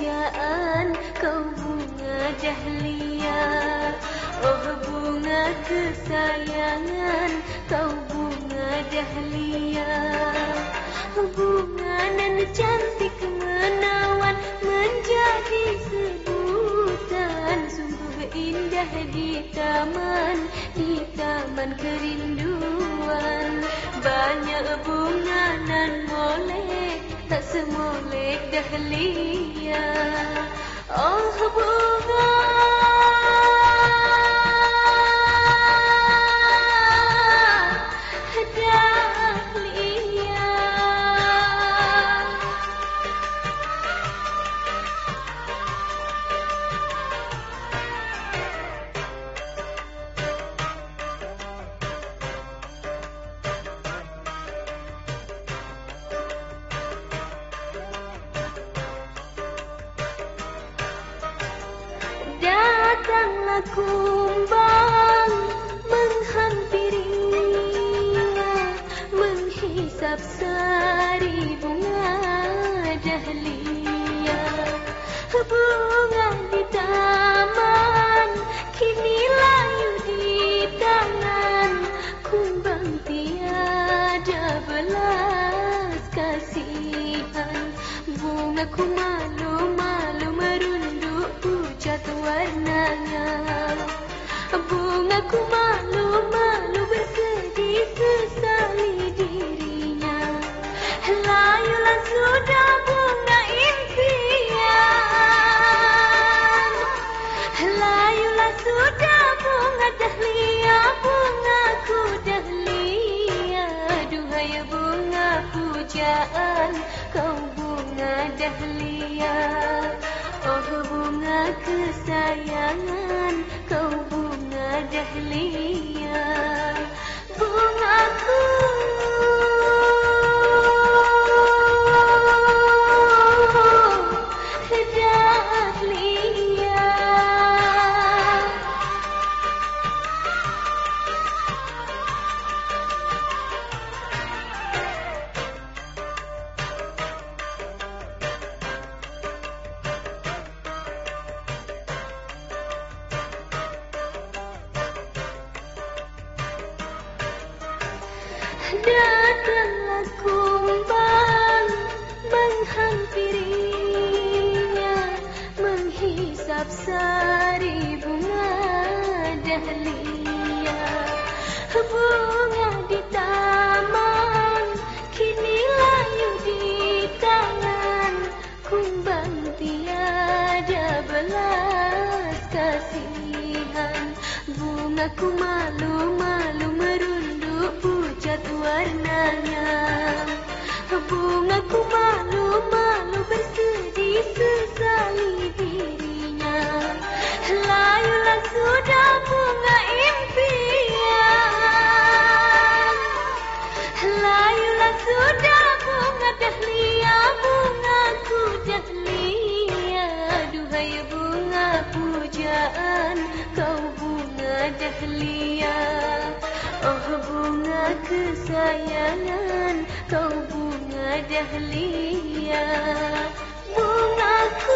kerajaan kau bunga jahlia. Oh bunga kesayangan kau bunga jahlia. Bunga nan cantik menawan menjadi sebutan. Sungguh indah di taman, di taman kerinduan. Banyak bunga nan boleh semolek dahlia Oh kumbang menghampirinya Menghisap sari bunga dahlia Bunga di taman kini layu di tangan. Kumbang tiada belas kasihan. Bunga ku pucat warnanya. Bungaku malu-malu bersedih sesali dirinya. Layulah sudah bunga impian. Layulah sudah bunga dahlia Bungaku dahlia. Duhai bunga pujaan Kau bunga dahlia Oh bunga kesayangan Kau bunga dahlia Datanglah kumbang menghampirinya Menghisap sari bunga dahlia Bunga di taman kini layu di tangan. Kumbang tiada belas kasihan. Bungaku malu-malu merunduk pucat warnanya. Bungaku malu-malu bersedih sesali dirinya. Layulah sudah bunga impian. Layulah sudah bunga dahlia Bungaku dahlia Duhai bunga pujaan Kau bunga dahlia Oh bunga kesayangan Kau bunga dahlia. Bungaku